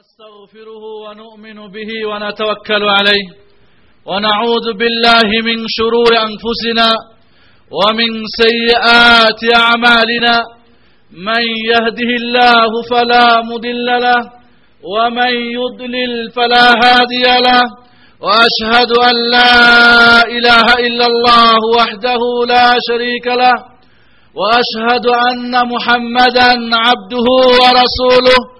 نستغفره ونؤمن به ونتوكل عليه ونعوذ بالله من شرور أنفسنا ومن سيئات أعمالنا من يهده الله فلا مضل له ومن يضلل فلا هادي له وأشهد أن لا إله إلا الله وحده لا شريك له وأشهد أن محمدا عبده ورسوله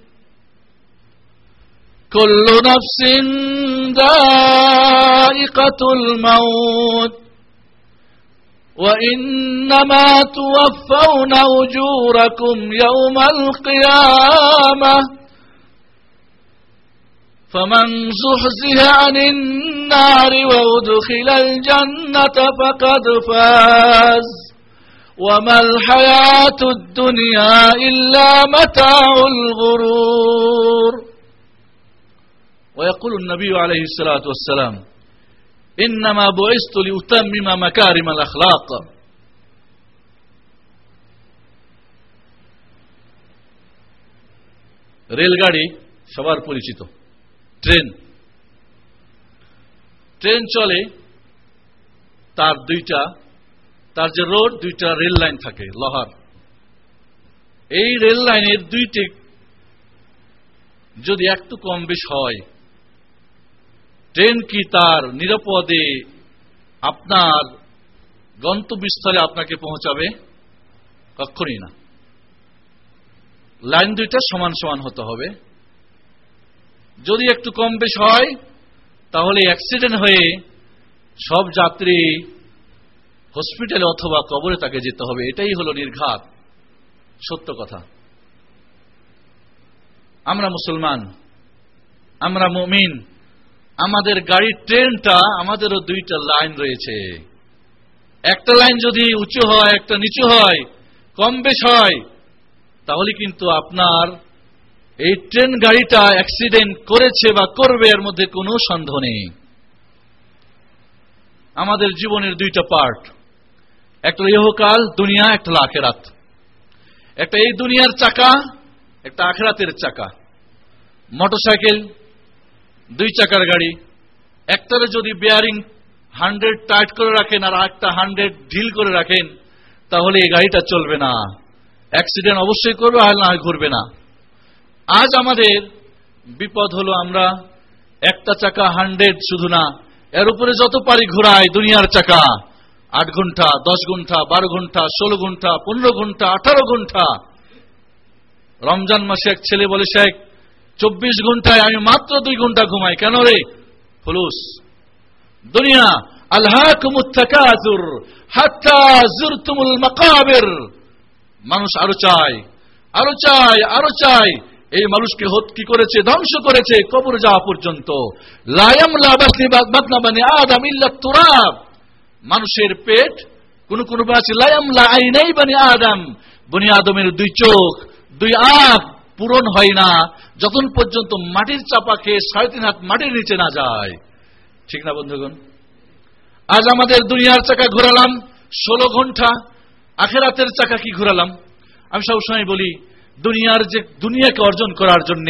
كل نفس ذائقة الموت. وإنما توفون أجوركم يوم القيامة. فمن زحزح عن النار وأدخل الجنة فقد فاز. وما الحياة الدنيا إلا متاع الغرور. ويقول النبي عليه الصلاة والسلام إنما بعثت لأتمم مكارم الأخلاق রেলগাড়ি সবার পরিচিত train train চলে তার দুইটা তার যে রোড দুইটা রেল লাইন থাকে লহার এই রেল লাইনের দুইটি যদি একটু কম বেশ হয় ট্রেন কি তার নিরাপদে আপনার গন্তব্যস্থলে আপনাকে পৌঁছাবে? কখনই না। লাইন দুইটা সমান সমান হতে হবে। যদি একটু কম বেশ হয়, তাহলে অ্যাক্সিডেন্ট হয়ে সব যাত্রী হসপিটালে অথবা কবরে তাকে যেতে হবে। এটাই হলো নির্ঘাত। সত্য কথা। আমরা মুসলমান, আমরা মুমিন আমাদের গাড়ির ট্রেনটা, আমাদেরও দুইটা লাইন রয়েছে। একটা লাইন যদি উঁচু হয়, একটা নিচু হয়, কম বেশ হয়, তাহলে কিন্তু আপনার এই ট্রেন গাড়িটা অ্যাক্সিডেন্ট করেছে বা করবে, এর মধ্যে কোনো সন্দেহ নেই। আমাদের জীবনের দুইটা পার্ট। একটা ইহকাল, দুনিয়া, একটা আখেরাত। একটা এই দুনিয়ার চাকা, একটা আখেরাতের চাকা। মোটরসাইকেল দুই চাকার গাড়ি। একটারে যদি বেয়ারিং হান্ড্রেড টাইট করে রাখেন আর একটা হান্ড্রেড ঢিল করে রাখেন, তাহলে এই গাড়িটা চলবে না। অ্যাক্সিডেন্ট অবশ্যই করবে, আর না ঘুরবে না। আজ আমাদের বিপদ হলো আমরা একটা চাকা হান্ড্রেড শুধু না, এর উপরে যত পারি ঘোরাই দুনিয়ার চাকা। আট ঘণ্টা, দশ ঘণ্টা, বারো ঘণ্টা, ষোলো ঘণ্টা, পনেরো ঘণ্টা, আঠারো ঘণ্টা। রমজান মাসে এক ছেলে বলে, শেখ চব্বিশ ঘন্টায় আমি মাত্র দুই ঘণ্টা ঘুমাই। কেন রে? ফুলুস। দুনিয়া মানুষ আরও চায় আরও চায় আরও চায়। এই মানুষকে কি করেছে? ধ্বংস করেছে কবর যাওয়া পর্যন্ত। আদম তুরাব। মানুষের পেট কোন কোন আছে? লায়াম লাই নেই বানি আদম। বনি আদমের দুই চোখ, দুই আখ পূরণ হয় না। যতক্ষণ পর্যন্ত মাটির চাপা খেয়ে সাড়ে তিন হাত মাটির নিচে না যায়, ঠিক না বন্ধুগণ? আজ আমাদের দুনিয়ার চাকা ঘোরালাম, ষোলো ঘণ্টা আখেরাতের চাকা কি ঘোরালাম? আমি সবসময় বলি, দুনিয়ার যে দুনিয়াকে অর্জন করার জন্য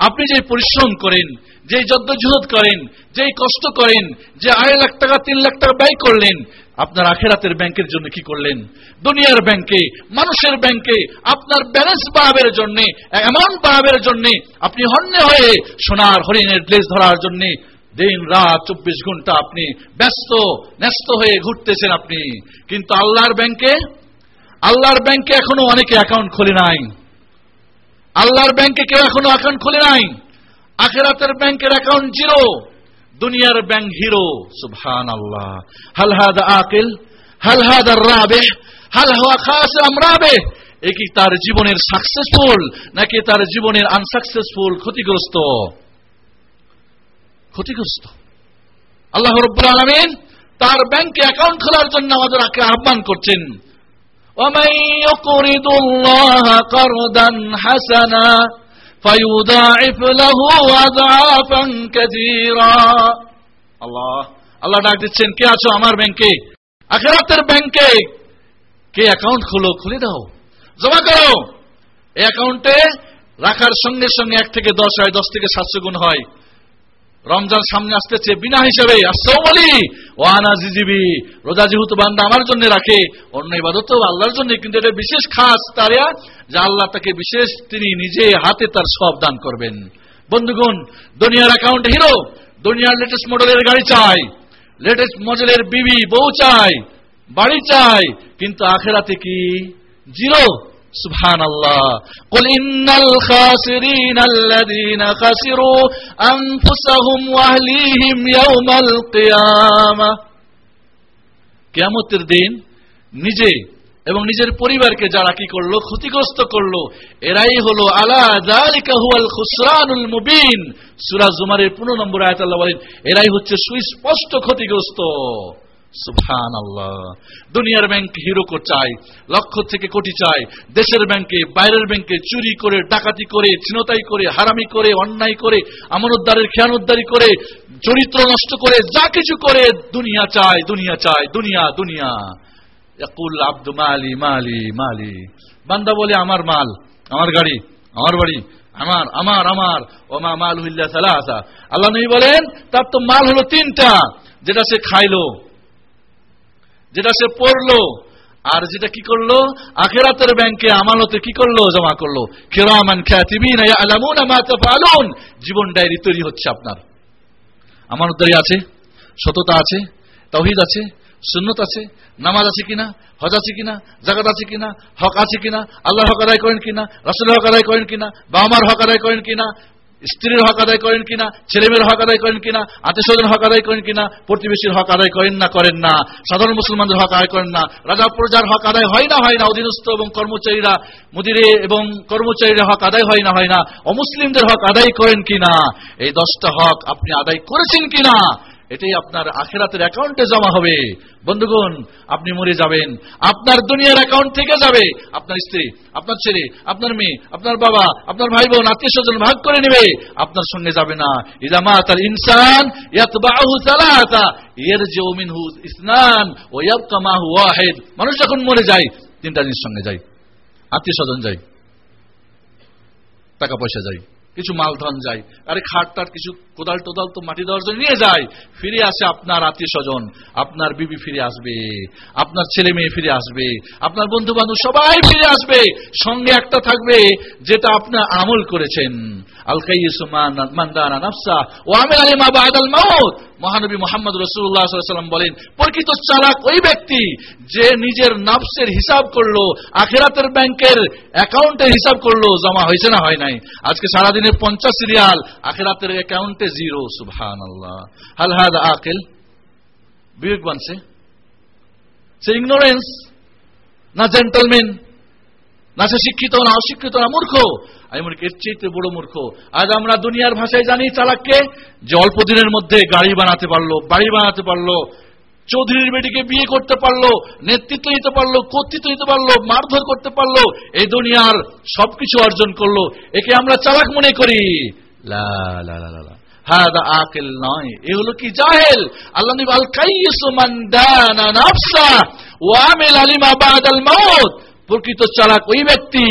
আপনি যে পরিশ্রম করেন যে যদ্দজুহদ করেন যে কষ্ট করেন, যে আড়াই লাখ টাকা, তিন লাখ টাকা ব্যয় করলেন আপনার আখেরাতের ব্যাংকের জন্য কি করলেন? দুনিয়ার ব্যাংকে, মানুষের ব্যাংকে, আপনার ব্যালেন্স বাড়াবের জন্য অ্যামাউন্ট বাড়াবের জন্য, আপনি হন্যে হয়ে সোনার হরিণের ড্রেস ধরার জন্য দিন, রাত, চব্বিশ ঘণ্টা আপনি ব্যস্ত, ন্যস্ত হয়ে ঘুরতেছেন আপনি। কিন্তু আল্লাহর ব্যাংকে আল্লাহর ব্যাংকে এখনও অনেকে অ্যাকাউন্ট খোলে নাই। আল্লাহর ব্যাংকে কেউ এখনও অ্যাকাউন্ট খোলে নাই। আখেরাতের ব্যাংকের অ্যাকাউন্ট জিরো দুনিয়ার ব্যাংক হিরো সুবহান আল্লাহ হাল হাদ আকিল হাল হাদ রাবে হাল হওয়া খাস আমরাবে এ কি তার জীবনের সাকসেসফুল নাকি তার জীবনের আনসাকসেসফুল ক্ষতিগ্রস্ত ক্ষতিগ্রস্ত আল্লাহ রব্বুল আলমিন তার ব্যাংকে অ্যাকাউন্ট খোলার জন্য আমাদের আহ্বান করছেন ومن يقرض الله قرضا حسنا আল্লাহ আল্লাহ ডাক দিচ্ছেন, কে আছো আমার ব্যাংকে? আখেরাতের ব্যাংকে কে অ্যাকাউন্ট খুলো, খুলে দাও। জমা করো। এই অ্যাকাউন্টে রাখার সঙ্গে সঙ্গে এক থেকে দশ হয়, দশ থেকে সাতশো গুণ হয়। রমজান সামনে আসতেছে, বিনা হিসেবে। রোজা যেহেতু বান্দা আমার জন্য রাখে, অন্য ইবাদত আল্লাহর জন্য, কিন্তু এটা বিশেষ খাস তারিয়া, যে আল্লাহ তাকে বিশেষ, তিনি নিজে হাতে তার সব দান করবেন। বন্ধুগণ, দুনিয়ার অ্যাকাউন্ট হিরো দুনিয়ার লেটেস্ট মডেলের গাড়ি চাই লেটেস্ট মডেলের বিবি, বউ চাই, বাড়ি চাই, কিন্তু আখেরাতে কি? জিরো سبحان الله قل إن الخاسرين الذين خسروا أنفسهم وأهليهم يوم القيامة কেয়ামতের দিন নিজে এবং নিজের পরিবারকে যারা কি করলো ক্ষতিগ্রস্ত করলো এরাই হলো আলা জালিকা হুয়াল খুসরানুল মুবিন সূরা জুমারের 15 নম্বর আয়াত আল্লাহ বলেন এরাই হচ্ছে সুস্পষ্ট ক্ষতিগ্রস্ত সুফান আল্লাহ দুনিয়ার ব্যাংক হিরো চাই, লক্ষ থেকে কোটি চাই, দেশের ব্যাংকে বাইরের ব্যাংকে চুরি করে, ডাকাতি করে চিনতাই করে, হারামি করে, অন্যায় করে, আমানতদারের খেয়ানোদ্দারি করে, চরিত্র নষ্ট করে, যা কিছু করে, দুনিয়া চায় দুনিয়া চায় দুনিয়া দুনিয়া। কুল আব্দু মালি মালি মালি। বান্দা বলে, আমার মাল, আমার গাড়ি, আমার বাড়ি, আমার আমার আমার। ওমা মাল হুল্লা সালা আল্লাহ নবী বলেন, তার তো মাল হলো তিনটা, যেটা সে খাইলো যেটা সে পড়ল, আর যেটা কি করল? আখেরাতের ব্যাংকে আমালতে কি করল? জমা করল। খেরামান জীবন ডায়েরি তৈরি হচ্ছে আপনার। আমানতদারি আছে, সততা আছে তহিদ আছে, সুন্নত আছে, নামাজ আছে কিনা, হজ আছে কিনা জাগাত আছে কিনা, হক আছে কিনা আল্লাহ হক আদায় করেন কিনা রাসুল হক আদায় করেন কিনা বাবার হক আদায় করেন কিনা স্ত্রীর হক আদায় করেন কিনা, ছেলেমেয়ের হক আদায় করেন কিনা আত্মীয় স্বজন হক আদায় করেন কিনা, প্রতিবেশীর হক আদায় করেন না করেন না, সাধারণ মুসলমানদের হক আদায় করেন না, রাজা প্রজার হক আদায় হয় না হয় না, অধীনস্থ এবং কর্মচারীরা মুদিরে এবং কর্মচারীরা হক আদায় হয় না হয় না, অমুসলিমদের হক আদায় করেন কিনা, এই দশটা হক আপনি আদায় করেছেন কিনা এটাই আপনার আখেরাতের অ্যাকাউন্টে জমা হবে। বন্ধুগণ, আপনি মরে যাবেন। আপনার দুনিয়ার অ্যাকাউন্ট থেকে যাবে। আপনার স্ত্রী, আপনার ছেলে, আপনার মেয়ে, আপনার বাবা, আপনার ভাই বোন আত্মীয় স্বজন ভাগ করে নেবে। আপনার সঙ্গে যাবে না। ইজামা তার ইনসান এর যে মিনহু ইসনান ও ইয়াবকামাহু ওয়াহিদ। মানুষ যখন মরে যায়, তিনটা জিনিস সঙ্গে যায়। আত্মীয় স্বজন যায়। টাকা পয়সা যায়। কিছু মালধন যায়। আরে খাট টাট কিছু কোদাল টোদাল তো মাটি দেওয়ার জন্য নিয়ে যায়। ফিরে আসে আপনার আত্মীয় স্বজন আপনার বিবি ফিরে আসবে। আপনার ছেলে মেয়ে ফিরে আসবে। আপনার বন্ধু বান্ধব সবাই ফিরে আসবে। সঙ্গে একটা থাকবে যেটা আপনার আমল করেছেন। মহানবী মোহাম্মদ রসুল্লাহাম বলেন, প্রকৃত চালাক ওই ব্যক্তি যে নিজের নাফসের হিসাব করল, আখেরাতের ব্যাংকের অ্যাকাউন্টের হিসাব করল, জমা হয়েছে না হয় নাই। আজকে সারাদিনের পঞ্চাশ রিয়াল, আখেরাতের অ্যাকাউন্টে জিরো সুবহান আল্লাহ হাল হাদ আকেল? বিবেক বানছে। সে ইগনোরেন্স, না জেন্টলম্যান? না সে শিক্ষিত না, অশিক্ষিত না, মূর্খ। আমি মনে এর চেয়ে বড় মূর্খ। আজ আমরা দুনিয়ার ভাষায় জানি চালাককে যে অল্প দিনের মধ্যে গাড়ি বানাতে পারল, বাড়ি বানাতে পারল, চৌধুরীর বেটিকে বিয়ে করতে পারল, নেতৃত্ব দিতে পারল, কর্তৃত্ব দিতে পারল, মারধর করতে পারল, এই দুনিয়ার সবকিছু অর্জন করল। একে আমরা চালাক মনে করি। লা লা লা নয়। কি জাহেল? আল্লাহ মান মাউত। প্রকৃত চালাক ওই ব্যক্তি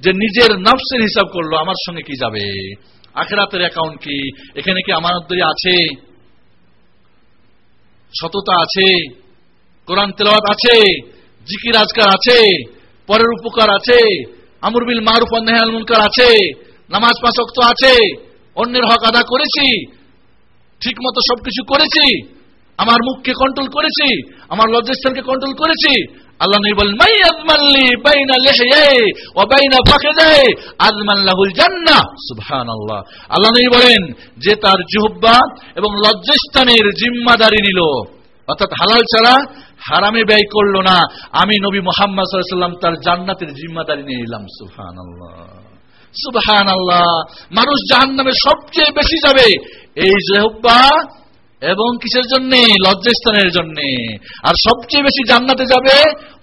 যে নিজের নফসের হিসাব করল, আমার সঙ্গে কি যাবে? আখেরাতের অ্যাকাউন্ট কি? এখানে কি আমানতদারি আছে? সততা আছে? কোরআন তেলাওয়াত আছে? জিকির আজকার আছে? পরের উপকার আছে? আমরবিল মারুফ অন্যায় মুনকার আছে? নামাজ পাঁচ ওয়াক্ত আছে? অন্যের হক আদা করেছি? ঠিক মতো সবকিছু করেছি? আমার মুখকে কন্ট্রোল করেছি? আমার লজ্জাস্থানকে কন্ট্রোল করেছি? আল্লাহ নবী বলেন, মাই আজমাল্লি বাইনা লিহইয়াই ওয়া বাইনা ফাখিদাই আজমান লাহুল জান্নাহ। সুবহানাল্লাহ। আল্লাহ নবী বলেন, যে তার জিহ্বা এবং লজ্জাস্থানের জিম্মাদারি নিল। অর্থাৎ হালাল ছাড়া হারামে ব্যয় করল না। আমি নবী মোহাম্মদ ওয়াসাল্লাম তার জান্নাতের জিম্মাদারি নিয়ে নিলাম। সুবহানাল্লাহ। সুবহান আল্লাহ মানুষ জাহান নামে সবচেয়ে বেশি যাবে। এই জেহব্বা এবং কিসের জন্য? লজ্জাস্থানের জন্য। আর সবচেয়ে বেশি জান্নাতে যাবে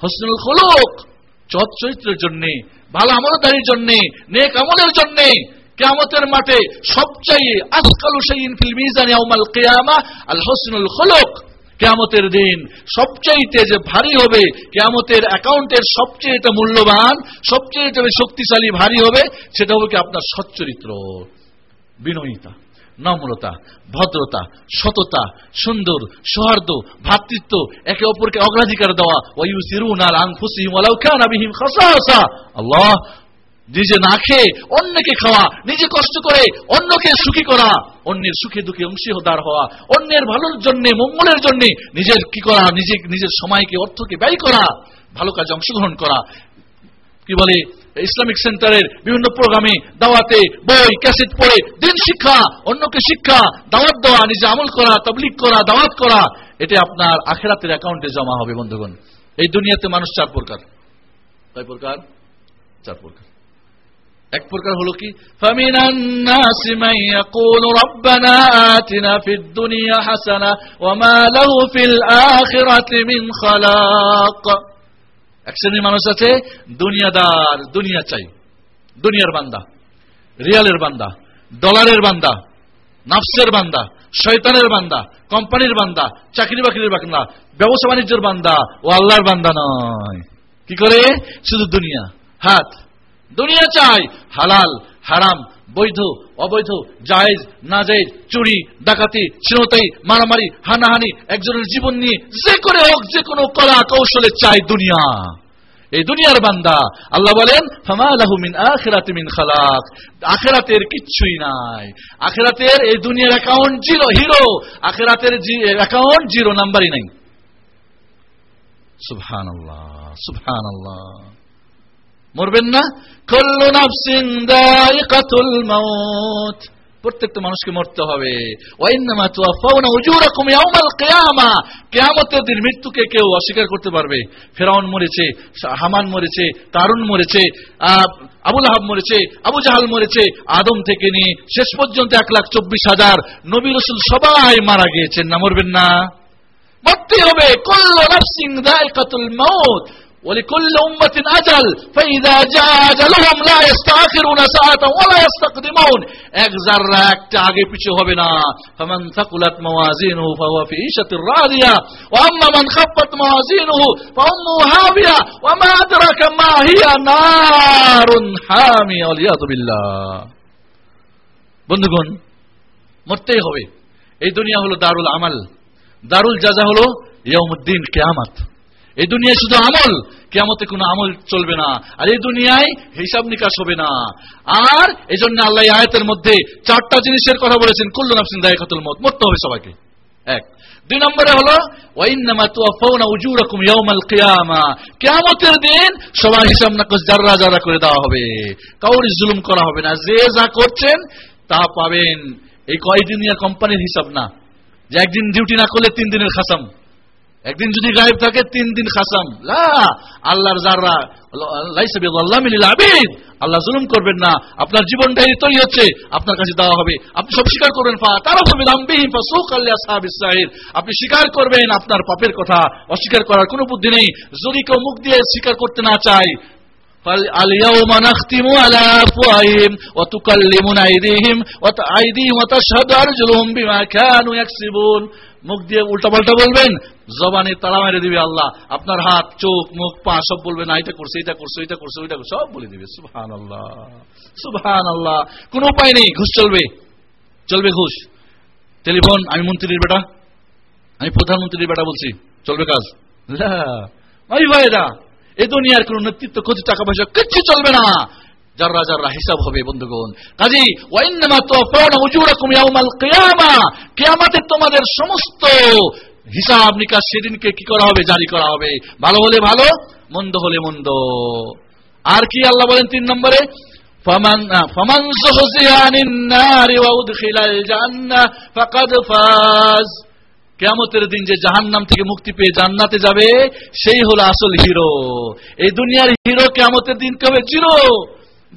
হসনুল খোলক। চত চরিত্রের জন্য, ভালো আমলদারির জন্য, নেক আমলের জন্য। কেয়ামতের মাঠে সবচাইয়ে আজকাল হুসাইন ফিল ইয়াউমাল কিয়ামা, আল হসনুল খোলক। কেয়ামতের দিন সবচাইতে যে ভারী হবে, কেয়ামতের অ্যাকাউন্টের সবচেয়ে মূল্যবান সবচেয়ে শক্তিশালী ভারী হবে, সেটা হবে কি আপনার সচ্চরিত্র, বিনয়িতা। নম্রতা ভদ্রতা, সততা, সুন্দর, সৌহার্দ্য, ভ্রাতৃত্ব, একে অপরকে অগ্রাধিকার দেওয়া ওয়ু সিরুন আল আংফুসিহিম ওয়ালাউ কানা বিহিম খাসাসা। আল্লাহ, নিজে না খেয়ে অন্যকে খাওয়া, নিজে কষ্ট করে অন্যকে সুখী করা, অন্যের সুখে দুঃখে অংশীদার হওয়া, অন্যের ভালোর জন্য, মঙ্গলের জন্য নিজের কি করা, নিজে, নিজের সময়কে, অর্থকে ব্যয় করা, ভালো কাজে অংশগ্রহণ করা। কি বলে? ইসলামিক সেন্টারের বিভিন্ন প্রোগ্রামে দাওয়াতে বই ক্যাসেট পড়ে দিন শিক্ষা অন্যকে শিক্ষা দাওয়াত দেওয়া নিজে আমল করা তবলিক করা দাওয়াত করা এটা আপনার আখেরাতের অ্যাকাউন্টে জমা হবে বন্ধুগণ এই দুনিয়াতে মানুষ চার প্রকার কয় প্রকার চার প্রকার এক প্রকার হলো কি فَمِنَ النَّاسِ مَن يَقُولُ رَبَّنَا آتِنَا فِي الدُّنْيَا حَسَنَةً وَمَا لَهُ فِي الْآخِرَةِ مِنْ خَلَاقٍ এক শ্রেণির মানুষ আছে, দুনিয়াদার, দুনিয়া চাই। দুনিয়ার বান্দা, রিয়ালের বান্দা, ডলারের বান্দা, নাফসের বান্দা, শয়তানের বান্দা, কোম্পানির বান্দা চাকরি বাকরির বান্দা, ব্যবসা বাণিজ্যের বান্দা, ও আল্লাহর বান্দা নয়। কি করে? শুধু দুনিয়া। হাত। দুনিয়া চাই। হালাল, হারাম বৈধ, অবৈধ, জায়েজ না জায়েজ চুরি, ডাকাতি, ছিনতাই, মারামারি, হানাহানি, একজনের জীবন নিয়ে যে করে হোক, যে কোনো কলা কৌশলে চাই দুনিয়া। এই দুনিয়ার বান্দা, আল্লাহ বলেন ফামালাহু মিন আখিরাতি মিন খালাক। আখিরাতের কিচ্ছুই নাই। আখেরাতের এই দুনিয়ার অ্যাকাউন্ট জিরো, হিরো। আখেরাতের অ্যাকাউন্ট জিরো, নাম্বারই নাই। সুবহানাল্লাহ সুবহানাল্লাহ। মরবেন না। কল্লু নাফসিন দায়িকাতুল মাউত। প্রত্যেকটা মানুষকে মরতে হবে। ওয়াইন্নামা তুওয়াফাউনা উজুরাকুম ইয়াউমাল কিয়ামা। মৃত্যুকে কেউ অস্বীকার করতে পারবে। ফেরাউন মরেছে, হামান মরেছে তারুন মরেছে আবুল আহাব মরেছে, আবু জাহাল মরেছে। আদম থেকে নিয়ে শেষ পর্যন্ত এক লাখ চব্বিশ হাজার নবী রসুল সবাই মারা গিয়েছেন। না মরবেন না। মরতে হবে। কল্লু নাফসিন দায়িকাতুল মাউত। ولكل أمة أجل فإذا جاء أجلهم لا يستأخرون ساعة ولا يستقدمون এক জাররা একটা আগে পিছু হবে না فمن ثقلت موازينه فهو في عيشة راضية وأما من خفت موازينه فأمه هاوية وما أدراك ما هي نار حامية والعياذ بالله বন্ধুগণ মরতেই হবে এই দুনিয়া হলো দারুল আমাল দারুল জাজা হলো ইয়াউমুদ্দিন কিয়ামত এই দুনিয়ায় শুধু আমল কেমতে কোনো আমল চলবে না। আর এই দুনিয়ায় হিসাব নিকাশ হবে না। আর এই জন্য আল্লাহ আয়াতের মধ্যে চারটা জিনিসের কথা বলেছেন। কুল্লু নাফসিন দায়কাতুল মত মরতে হবে সবাইকে। এক। দুই নম্বরে হলো কিয়ামতের দিন সবার হিসাব নাকাশ জাররা জাররা করে দেওয়া হবে। কাউরি জুলুম করা হবে না। যে যা করছেন, তা পাবেন। এই কয় দুনিয়া কোম্পানির হিসাব না। যে একদিন ডিউটি না করলে তিন দিনের খাসাম। একদিন যদি গায়েব থাকে তিন দিন খাসাম লা আল্লাহর যাররা আল্লাহ জুলুম করবেন না আপনার জীবনটাই তৈরি হচ্ছে আপনার কাছে দেওয়া হবে আপনি সব স্বীকার করবেন তারা আপনি স্বীকার করবেন আপনার পাপের কথা অস্বীকার করার কোনো বুদ্ধি নেই যদি কেউ মুখ দিয়ে স্বীকার করতে না চায় اليوم نختم على أفواههم وتكلمنا أيديهم وأيديهم وتشهد أرجلهم بما كانوا يكسبون মুখ দিয়ে উল্টা পাল্টা বলবেন, জবানে তালা মেরে দিবে আল্লাহ। আপনার হাত, চোখ, মুখ, পা সব বলবেন না, এটা করছে এটা করছে এটা করছে, ওইটা সব বলে দিবে সুবহান আল্লাহ সুবহান আল্লাহ কোন উপায় নেই, ঘুষ চলবে। চলবে ঘুষ। টেলিফোন, আমি মন্ত্রীর বেটা, আমি প্রধানমন্ত্রীর বেটা বলছি, চলবে কাজ। ভাই ভাইরা এ দুনিয়ার কোন নেতৃত্ব, ক্ষতি, টাকা পয়সা, কিচ্ছু চলবে না। যারা যারা হিসাব হবে বন্ধুগণ কাজী কেয়ামাতে তোমাদের সমস্ত হিসাব নিকাশ সেদিনকে কি করা হবে জারি করা হবে ভালো হলে ভালো মন্দ হলে মন্দ আর কি আল্লাহ বলেন তিন নম্বরে فمن فمن زحزح عن النار وادخل الجنه فقد فاز কেমতের দিন যে জাহান নাম থেকে মুক্তি পেয়ে জান্নাতে যাবে সেই হলো আসল হিরো এই দুনিয়ার হিরো কেমতের দিন কবে জিরো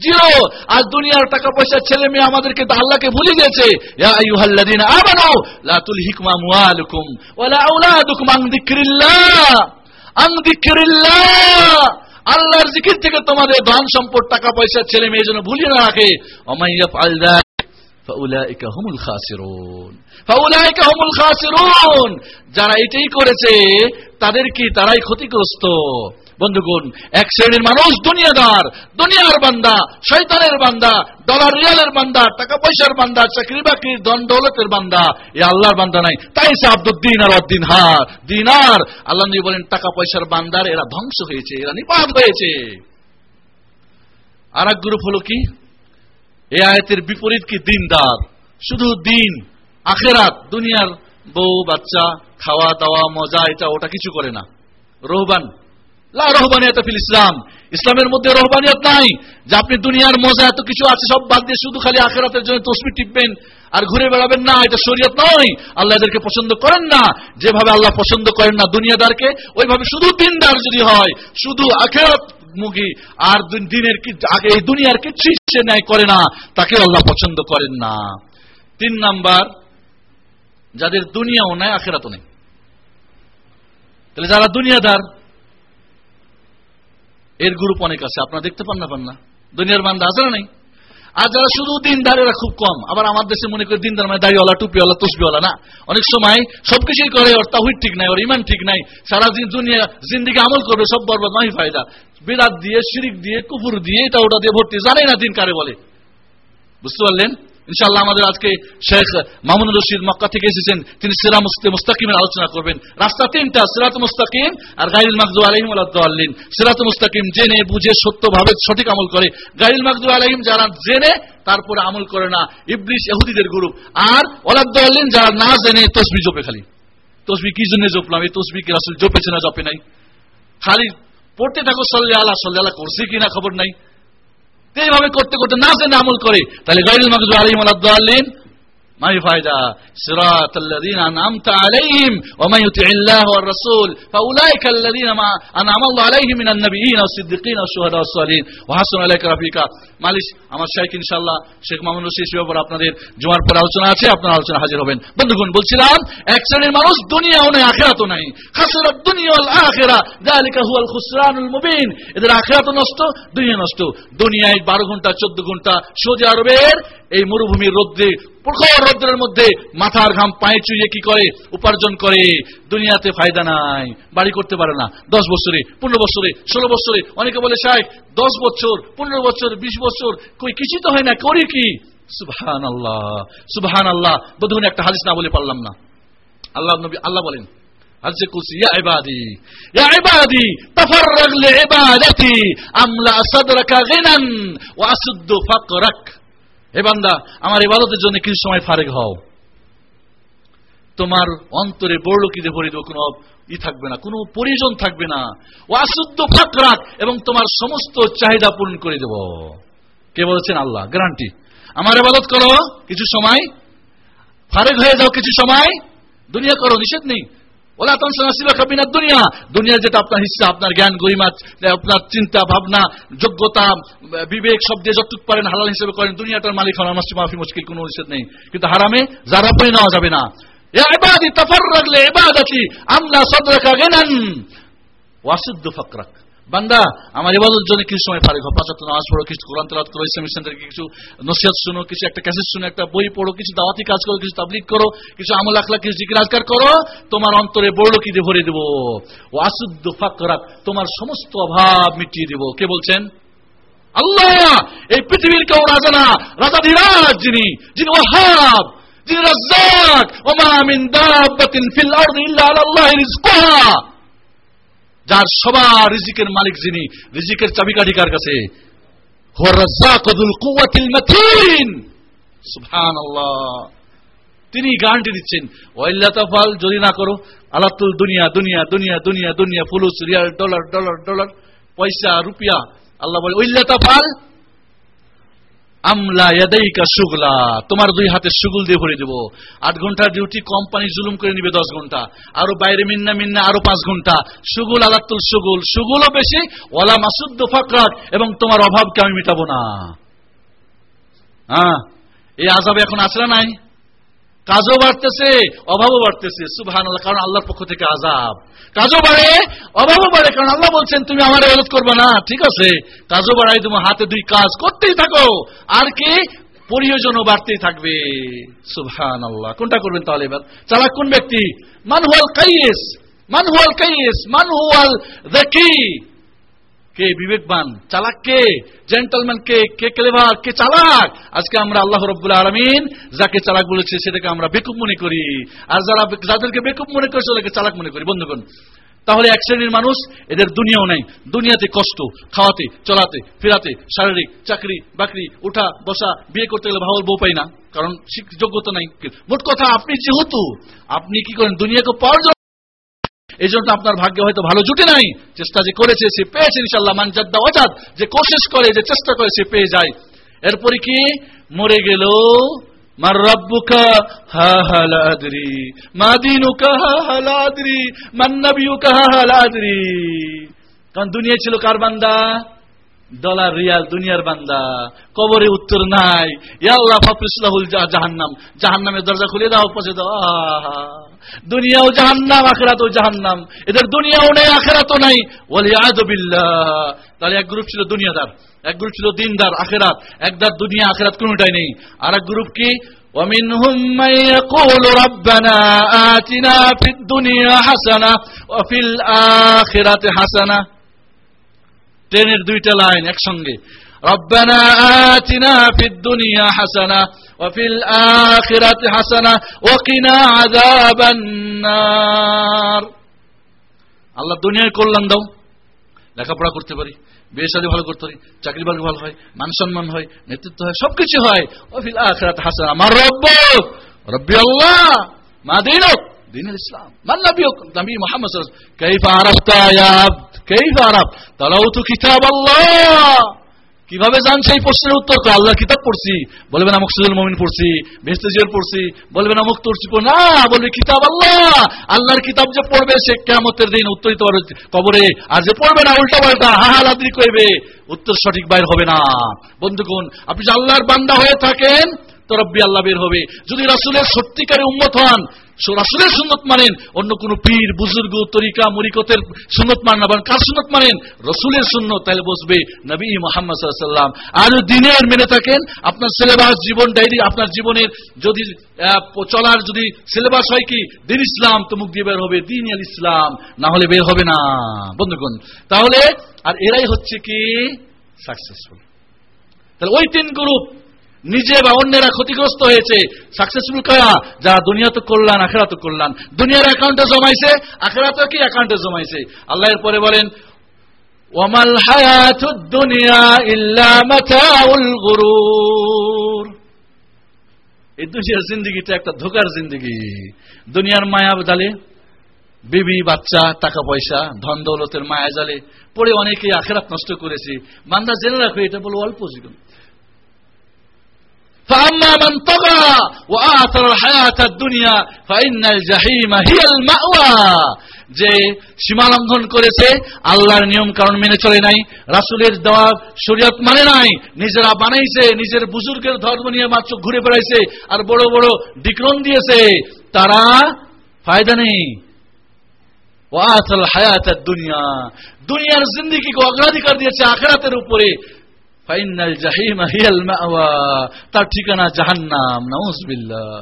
জিরো আর দুনিয়ার টাকা পয়সা ছেলে মেয়ে আমাদেরকে আল্লাহকে ভুলে গেছে। আল্লাহর জিকির থেকে তোমাদের ধন সম্পদ টাকা পয়সা ছেলে মেয়ে যেন ভুলিয়ে না রাখে। যারা এটাই করেছে, তাদের কি তারাই ক্ষতিগ্রস্ত? বন্ধুগণ, এক শ্রেণির মানুষ দুনিয়াদার, দুনিয়ার বান্দা শৈতানের বান্দা, ডলার রিয়ালের বান্দা টাকা পয়সার বান্দা চাকরি বাকরির দন দৌলতের বান্দা, এ আল্লাহর বান্দা নাই। তাই সে আব্দুদ্দিন আর অদ্দিন হার, দিনার। আল্লাহ বলেন টাকা পয়সার বান্দার এরা ধ্বংস হয়েছে, এরা নিপাত হয়েছে। আর এক গ্রুপ হলো কি? এ আয়তের বিপরীত কি? দিনদার। শুধু দিন, আখেরাত, দুনিয়ার বউ, বাচ্চা খাওয়া দাওয়া মজা, এটা ওটা কিছু করে না। রোহবান ইসলাম। ইসলামের মধ্যে রহবানিয়ত নাই, যে আপনি দুনিয়ার মজা এত কিছু আছে, সব বাদ দিয়ে শুধু খালি আখেরাতের জন্য তসবি টিপবেন আর ঘুরে বেড়াবেন। না, এটা শরীয়ত নয়। আল্লাহ এদেরকে পছন্দ করেন না। যেভাবে আল্লাহ পছন্দ করেন না দুনিয়াদারকে, ওইভাবে শুধু দিনদার যদি হয়, শুধু আখেরাত আর দিনের আগে এই দুনিয়ার সে ন্যায় করে না তাকে আল্লাহ পছন্দ করেন না। তিন নাম্বার, যাদের দুনিয়াও নেয় আখেরাতও নেই। তাহলে যারা দুনিয়াদার এর গ্রুপ অনেক আছে, আপনারা দেখতে পান না পান না? দুনিয়ার বান্ধা আছে না নেই? আর যারা শুধু দিনদার এরা খুব কম, আবার আমার দেশে মনে করে দিনদার মানে দাড়িওয়ালা, টুপিওয়ালা, তসবিওয়ালা না। অনেক সময় সবকিছুই করে, ওর তাহিদ ঠিক নাই, ওর ইমান ঠিক নাই। সারাদিন দুনিয়া জিন্দিকে আমল করবে, সব বরবাদ নয় ফায়দা। বিরাট দিয়ে, শিরিক দিয়ে কুপুর দিয়ে, এটা ওটা দিয়ে ভর্তি। জানে না দিন কারে বলে। বুঝতে পারলেন? ইনশাল্লাহ আমাদের আজকে শেখ মামুন রশিদ মক্কা থেকে এসেছেন। তিনি সিরা মুস্তে মুস্তাকিমের আলোচনা করবেন। রাস্তা তিনটা, সিরাত মুস্তাকিম আর গাইল মাকদু আলহিম আল্লাহ সিরাত মুস্তাকিম জেনে, বুঝে, সত্যভাবে সঠিক আমল করে। গাইল মাকদু আলহিম যারা জেনে, তারপরে আমল করে না। ইবলিশ এহুদিদের গ্রুপ। আর ওলাদ্দিন যারা না জেনে, তসবি জোপে খালি। তসবি কি জন্য জপলাম? এই তসবি কি আসলে জপেছে না জপে নাই? খালি পড়তে থাকো, সল্লে আল্লাহ সল্লে আল্লাহ করছে কিনা খবর নাই? এইভাবে করতে করতে না জেনে আমল করে। তাহলে গাইল মগজু আলিম আলাদ্দালিন ما فائدة صراط الذين أنعمت عليهم ومن يطع الله والرسول فأولئك الذين ما أنعم الله عليهم من النبيين والصديقين والشهداء والصالحين وحسن عليك رفيقا মালিশ আমার শেখ ইনশাল্লাহ শেখ মামুন রশিদ ব্যাপারে আপনাদের জুমার পর আলোচনা আছে আপনার আলোচনা হাজির হবেন বন্ধুগণ বলছিলাম এক শ্রেণীর মানুষ দুনিয়াও নেই আখেরাতও নাই খাসরাত দুনিয়া আখেরা যালিকা হুয়াল খুসরানুল মুবিন এদের আখেরাতও নষ্ট দুনিয়া নষ্ট দুনিয়ায় বারো ঘন্টা চোদ্দ ঘন্টা সৌদি আরবের এই মরুভূমির রোদ্রে, প্রখর রোদ্রের মধ্যে মাথার ঘাম পায়ে চুইয়ে কি করে? উপার্জন করে। দুনিয়াতে ফায়দা নাই। বাড়ি করতে পারে না। দশ বছরে, পনেরো বছরে, ষোলো বছরে। অনেকে বলে ষাট দশ বছর, পনেরো বছর, বিশ বছর, কই কিছু তো হয় না, করি কি? সুবহান আল্লাহ সুবহান আল্লাহ বোধহয় একটা হাদিস না বলে পারলাম না। আল্লাহ নবী, আল্লাহ বলেন হাজে কুসি ইয়া ইবাদি ইয়া ইবাদি, তাফাররাগ লিইবাদাতি আমলা ফাকরাক। হে বান্দা, আমার ইবাদতের জন্য কিছু সময় ফারেক হও। তোমার অন্তরে বড়লোকিতে ভরে দেবো কোনো ই থাকবে না, কোনো পরিজন থাকবে না। ও আসুদ্ধ ফাঁক রাখ এবং তোমার সমস্ত চাহিদা পূরণ করে দেব। কে বলেছেন? আল্লাহ গ্যারান্টি আমার ইবাদত করো, কিছু সময়। ফারেক হয়ে যাও, কিছু সময়। দুনিয়া করো, নিষেধ নেই। ওলা দুনিয়া। যেটা আপনার হিসা আপনার জ্ঞান গরিমা আপনার চিন্তা, ভাবনা, যোগ্যতা বিবেক, সব দিয়ে যতটুক পারেন হালাল হিসেবে করেন। দুনিয়াটার মালিক হন আমার মাফি মুশকিল, কোনো নিষেধ নেই। কিন্তু হারামে যারা পরে নেওয়া যাবে না। এবাদি তফর রাখলে এবাদাতি সদরাকা গেনান বান্দা, আমার এবাদত জন্য কিছু সময় ফারেক হোক পাঁচ নামাজ পড়ো, কিছু কোরআন তেলাত করো ইসলামিক সেন্টারে কিছু নসিহত শুনো, কিছু একটা ক্যাসেট শুনো, একটা বই পড়ো, কিছু দাওয়াতি কাজ করো, কিছু তাবলিক করো, কিছু আমল আখলা কিছু জিকির আজকার করো, তোমার অন্তরে বড় কি ভরে দেবো। ও আসুদ্দ ফাকরাত তোমার সমস্ত অভাব মিটিয়ে দেব। কে বলছেন? আল্লাহ! এই পৃথিবীর কেউ রাজা না। রাজা ধীরাজ যিনি যিনি ওহাব যিনি রাজ্জাক। ওমা মিন দাব্বাতিন ফিল আরদি ইল্লা আলাল্লাহি রিজকুহা। যার সবার রিজিকের মালিক যিনি, রিজিকের চাবিকাঠি কার কাছে তিনি গ্যারান্টি দিচ্ছেন ওয়াইল্লাতাফাল যদি না করো, আলাতুল দুনিয়া দুনিয়া দুনিয়া দুনিয়া দুনিয়া, ফুলুস, রিয়াল, ডলার ডলার ডলার, পয়সা, রুপিয়া, আল্লাহ বলে ওইল্লাতাফাল আমলা ইয়াদাইকা সুগলা, তোমার দুই হাতে সুগুল দিয়ে ভরে দেবো। আট ঘণ্টার ডিউটি, কোম্পানি জুলুম করে নিবে দশ ঘণ্টা। আরও বাইরে মিন্না মিন্না, আরও পাঁচ ঘণ্টা। সুগুল আলাতুল সুগুল, সুগুলও বেশি ওলা মাসুদ্দ ফাকরাত এবং তোমার অভাবকে আমি মিটাবো না। হ্যাঁ এই আজাব এখন আসলে নাই? কাজও বাড়তেছে, অভাবও বাড়তেছে সুভান কারণ আল্লাহর পক্ষ থেকে আজাব কাজও বাড়ে, অভাবও বাড়ে, কারণ আল্লাহ বলছেন, তুমি আমার এরত করবে না। ঠিক আছে, কাজও বাড়াই তোমার হাতে দুই কাজ করতেই থাকো, আর কি? পরিয়োজনও বাড়তেই থাকবে। সুভান আল্লাহ কোনটা করবেন তাহলে এবার? চালাক কোন ব্যক্তি? মানহুয়াল কাইয়েস মানহুয়াল কাইয়েস মানহুয়াল দেখি কে বিবেকবান? চালাক কে? জেন্টালম্যান কে? কে ক্লেভার কে চালাক? আজকে আমরা আল্লাহ রব্বুল আলমিন যাকে চালাক বলেছে সেটাকে আমরা বেকুব মনে করি। আর যারা যাদেরকে বেকুব মনে করছে ওদেরকে চালাক মনে করি। বন্ধুগণ, তাহলে এক শ্রেণির মানুষ এদের দুনিয়াও নাই। দুনিয়াতে কষ্ট, খাওয়াতে, চলাতে, ফেরাতে, শারীরিক, চাকরি, বাকরি, উঠা, বসা, বিয়ে করতে গেলে ভালো বউ পাই না। কারণ যোগ্যতা নাই। মোট কথা, আপনি যেহেতু, আপনি কি করেন? দুনিয়াকে পাওয়ার এই জন্য আপনার ভাগ্যে হয়তো ভালো জুটে নাই। চেষ্টা যে করেছে, সে পেয়েছে ইনশাল্লাহ মানজাদ্দা অজাদ যে কোশিস করে, যে চেষ্টা করে, সে পেয়ে যায়। এরপরে কি? মরে গেল কারণ দুনিয়া ছিল কার বান্দা? ডলার রিয়াল দুনিয়ার বান্দা কবরে উত্তর নাই ইয়াল্লাহ ফাফিসলাহুল জাহান্নাম জাহান্নামের দরজা খুলে দাও পচে দাও আহা দুনিয়াও জাহান্নাম আখেরাতও জাহান্নাম এদের দুনিয়াও নেই আখেরাতও নাই ওয়ালি আদবিল্লাহ তাহলে এক গ্রুপ ছিল দুনিয়াদার এক গ্রুপ ছিল দিনদার আখেরাত একদার দুনিয়া আখেরাত কোনটাই নেই আর এক গ্রুপ কি ومنهم من يقول ربنا آتنا في الدنيا حسنة وفي الآخرة حسنة ট্রেনের দুইটা লাইন একসঙ্গে। আল্লাহ দুনিয়ায় কল্যাণ দাও। লেখাপড়া করতে পারি, বিয়ে সাদী ভালো করতে পারি, চাকরি বাকরি ভালো হয়, মান সম্মান হয়, নেতৃত্ব হয়, সবকিছু হয়। ওফিল আখিরাত হাসানা। আমার রব্ব রব্বি আল্লাহ, মা দিনক। দিন ইসলাম নবী মোহাম্মদ আল্লাহ কীভাবে জানছে এই প্রশ্নের উত্তর তো আল্লাহ কিতাব পড়ছি বলবে না মুকসুদুল মমিন পড়ছি বেস্তেজিয়ার পড়ছি বলবে না মুক্ত না বলবে কিতাব আল্লাহ আল্লাহর কিতাব যে পড়বে, সে কেমতের দিন উত্তরিত কবরে। আর যে পড়বে না, উল্টা পাল্টা হাহালাদি কইবে। উত্তর সঠিক বাইর হবে না। বন্ধুগণ, আপনি যে আল্লাহর বান্দা হয়ে থাকেন তো রব্বি আল্লাহ বের হবে। যদি রাসুলের সত্যিকারে উন্মত হন রাসুলের সুন্নত মানেন, অন্য কোন পীর, বুজুর্গ, তরিকা, মরিকতের সুন্নত মান না কার সুন্নত মানেন? রসুলের সুন্নত তাহলে বসবে নবী মোহাম্মদ সাল্লাম আর দিনের মেনে থাকেন, আপনার সিলেবাস, জীবন ডায়েরি আপনার জীবনের যদি চলার যদি সিলেবাস হয় কি? দিন ইসলাম তো মুখ দিয়ে বের হবে, দিন আল ইসলাম, না হলে বের হবে না। বন্ধুগণ, তাহলে, আর এরাই হচ্ছে কি? সাকসেসফুল তাহলে ওই তিন গ্রুপ নিজে বা অন্যেরা ক্ষতিগ্রস্ত হয়েছে সাকসেসফুল কারা? যারা দুনিয়া তো করলান আখেরা তো করলান দুনিয়ার অ্যাকাউন্টে জমাইছে আখেরা তো কি অ্যাকাউন্টে জমাইছে? আল্লাহ এর পরে বলেন, ওয়ামাল হায়াতুদ দুনিয়া ইল্লা মাতাউল গুরুর। এই দুনিয়ার জিন্দগিটা একটা ধোকার জিন্দগি। দুনিয়ার মায়া জালে, বিবি, বাচ্চা, টাকা পয়সা ধন দৌলতের মায়া জালে পরে অনেকে আখেরাত নষ্ট করেছে। বান্দা জেনে রাখো, এটা বলো অল্প জীবন। فأما من طغى وآثر الحياة الدنيا فإن الجحيم هي المأوى যে সীমা লঙ্ঘন করেছে আল্লাহর নিয়ম কারণ মেনে চলে নাই রাসুলের দেওয়া শরীয়ত মানে নাই নিজেরা বানাইছে নিজের বুজুর্গের ধর্ম নিয়ে মাত্র ঘুরে বেড়াইছে আর বড় বড় ডিক্রন দিয়েছে তারা ফায়দা নেই ওয়াসাল হায়াত দুনিয়া দুনিয়ার জিন্দিগিকে অগ্রাধিকার দিয়েছে আখেরাতের উপরে ফাইনাল জাহিম হিয়াল মাওয়া তার ঠিকানা জাহান্নাম নাউজুবিল্লাহ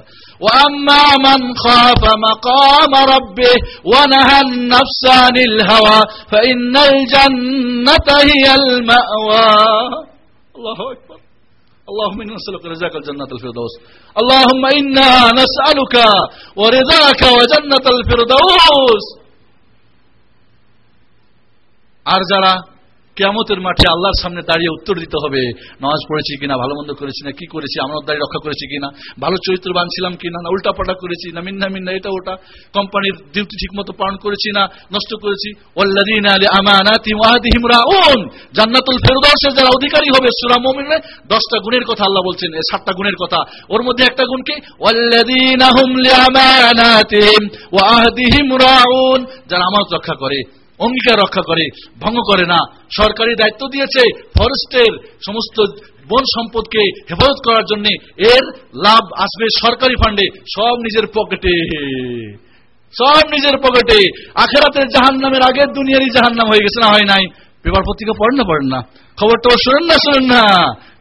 واما من خاف مقام ربه ونهى النفس عن الهوى فان الجنه هي المأوى الله اكبر اللهم انا نسالك رزاق الجنه الفردوس اللهم انا نسالك ورضاك وجنه الفردوس আর যারা কেমতের মাঠে আল্লাহর সামনে দাঁড়িয়ে উত্তর দিতে হবে, নামাজ পড়েছি কিনা ভালো মন্দ করেছি না, কি করেছি আমার দাঁড়িয়ে রক্ষা করেছি কিনা, ভালো চরিত্র বানছিলাম কিনা, না উল্টা পাল্টা করেছি, না মিন্না মিন্না, এটা ওটা, কোম্পানির ডিউটি ঠিক মতো পালন করেছি না, নষ্ট করেছি। জান্নাতুল ফেরদাউসের যারা অধিকারী হবে, সূরা মুমিনে 10টা গুণের কথা আল্লাহ বলছেন 7টা গুণের কথা। ওর মধ্যে একটা গুণ কি? যারা আমানত রক্ষা করে। অঙ্গীকার রক্ষা করে, ভঙ্গ করে না। সরকারি দায়িত্ব দিয়েছে ফরেস্টের সমস্ত বন সম্পদকে হেফাজত করার জন্য। এর লাভ আসবে সরকারি ফান্ডে, সব নিজের পকেটে। সব নিজের পকেটে। আখেরাতের জাহান নামের আগের দুনিয়ারই জাহান নাম হয়ে গেছে, না হয় নাই? পেপার পত্রিকা পড়েন না পড়েন না। খবর তো শোনেন না শোনেন না।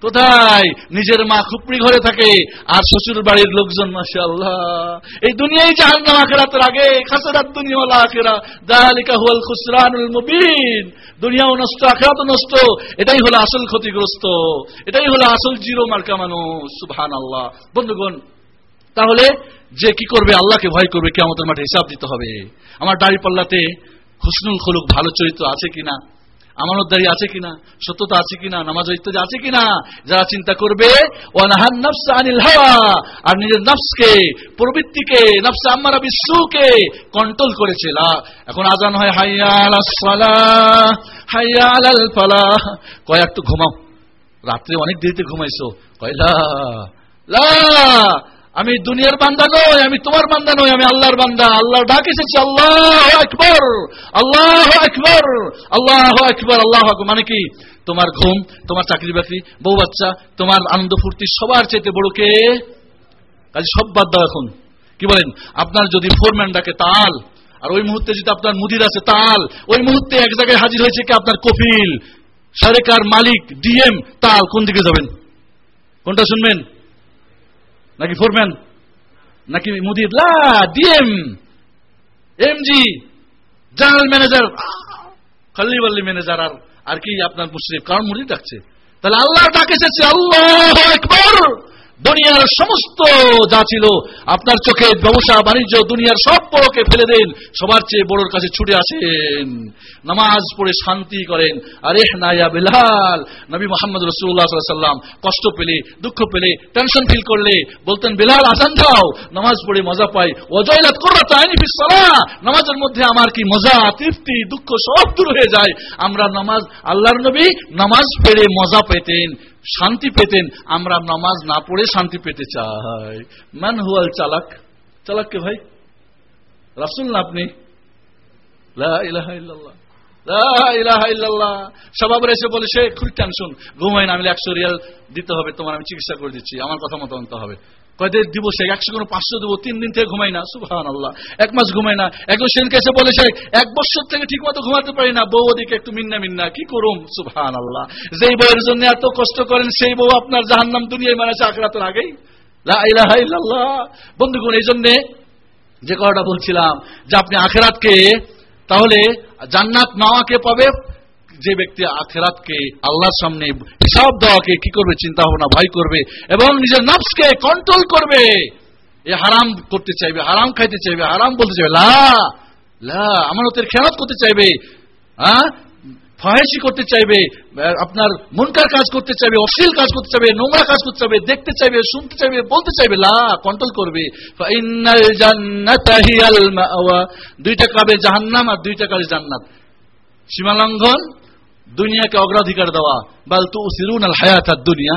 কোথায়? নিজের মা খুপড়ি ঘরে থাকে, আর শ্বশুর বাড়ির লোকজন মাসে আল্লাহ এই দুনিয়ায় জাহান নাম আখেরাতের আগে, খাসারাত দুনিয়া আখেরা। দালিকা হুয়াল খুসরানুল মুবিন। দুনিয়াও নষ্ট আখেরাত নষ্ট। এটাই হলো আসল ক্ষতিগ্রস্ত। এটাই হলো আসল জিরো মার্কা মানুষ সুবহান আল্লাহ বন্ধুগণ, তাহলে যে কি করবে, আল্লাহকে ভয় করবে কে আমাদের মাঠে হিসাব দিতে হবে। আমার দাড়ি পাল্লাতে হুসনুল খলুক ভালো চরিত্র আছে কিনা? আমানতদারি আছে কিনা? সত্যতা আছে কিনা? নামাজ ইত্যাদি আছে কিনা? যারা চিন্তা করবে আর নিজের নফসকে, প্রবৃত্তিকে, নফস আম্মারা বিশ্বকে কন্ট্রোল করেছে। এখন আজান হয়, হাইয়া আলাস সালাহ হাইয়া আলাল কয় একটু ঘুমাও। রাত্রে অনেক দেরিতে ঘুমাইছো। কয়লা লা আমি দুনিয়ার বান্দা নই, আমি তোমার বান্দা নই, আমি আল্লাহর বান্দা। আল্লাহ ডাক এসেছি, আল্লাহ আকবর আল্লাহ আকবর আল্লাহ আকবর, আল্লাহ মানে কি? তোমার ঘুম, তোমার চাকরি বাকরি বউ বাচ্চা, তোমার আনন্দ ফুর্তি সবার চাইতে বড় কে? কাজে সব বাদ দাও এখন। কি বলেন? আপনার যদি ফোরম্যান ডাকে, তাল। আর ওই মুহূর্তে যদি আপনার মুদির আছে, তাল। ওই মুহূর্তে এক জায়গায় হাজির হয়েছে কি? আপনার কফিল। সারেকার মালিক, ডিএম, তাল। কোন দিকে যাবেন? কোনটা শুনবেন? নাকি ফোরম্যান নাকি মুদির? লা, ডিএম, এমজি জেনারেল ম্যানেজার খাল্লি বাল্লি ম্যানেজার আর আর কি আপনার মুশরিফ? কারণ মুদির ডাকছে। তাহলে আল্লাহ ডাকে এসেছে, আল্লাহ একবার দুনিয়ার সমস্ত যা ছিল, আপনার চোখে ব্যবসা, বাণিজ্য, দুনিয়ার সব বড়কে ফেলে দেন, সবার চেয়ে বড়োর কাছে ছুটে আসেন, নামাজ পড়ে শান্তি করেন। আরে নাইয়া বেলাল, নবী মোহাম্মদ রসুল্লাহ সাল্লাম কষ্ট পেলে, দুঃখ পেলে টেনশন ফিল করলে, বলতেন, বেলাল আসান দাও, নামাজ পড়ে মজা পাই। অজয়লাত কররা চাইনি ফিসলা নামাজের মধ্যে আমার কি মজা, তৃপ্তি, দুঃখ সব দূর হয়ে যায়। আমরা নামাজ, আল্লাহর নবী নামাজ পড়ে মজা পেতেন শান্তি পেতেন, আমরা নামাজ না পড়ে শান্তি পেতে চাই। মান হুয়াল চালাক চালাক কে ভাই? রাসুল না আপনি? সবাবার এসে বলে সে খুব টেনশন ঘুমাই না, আমি একশো রিয়াল দিতে হবে, তোমার আমি চিকিৎসা করে দিচ্ছি, আমার কথা মতো হবে। কয়দের দিব সে, একশো কোনো পাঁচশো দেবো, তিন দিন থেকে ঘুমাই না সুহান আল্লাহ এক মাস ঘুমাই না। একজন সেদিনকে এসে বলে সে, এক বছর থেকে ঠিক মতো ঘুমাতে পারি না, বউ ওদিকে একটু মিন্না মিন্না, কি করুম? সুহান আল্লাহ যেই বউয়ের জন্য এত কষ্ট করেন, সেই বউ আপনার জাহান নাম দুনিয়ায় মানেছে আখড়াতের আগেই। বন্ধুগণ, এই জন্যে যে কথাটা বলছিলাম, যে আপনি আখেরাতকে, তাহলে জান্নাত নাওয়াকে পাবে যে ব্যক্তি আখেরাতকে আল্লাহর সামনে হিসাব দেওয়াকে কি করবে চিন্তা ভাবনা ভয় করবে এবং নিজের নফসকে কন্ট্রোল করবে, এ হারাম করতে চাইবে, হারাম খাইতে চাইবে, হারাম বলতে চাইবে, লা লা, আমানতের খেয়ালত করতে চাইবে হ্যাঁ? ফাহেসি করতে চাইবে আপনার মনকার কাজ করতে চাইবে, অশ্লীল কাজ করতে চাইবে, নোংরা কাজ করতে চাইবে, দেখতে চাইবে, শুনতে চাইবে, বলতে চাইবে, লা কন্ট্রোল করবে। দুইটা কাবে জাহান্নাম আর দুইটা কাবে জান্নাত। সীমালঙ্ঘন দুনিয়াকে অগ্রাধিকার দেওয়া। বাল তু সিরুন আল হায়াত দুনিয়া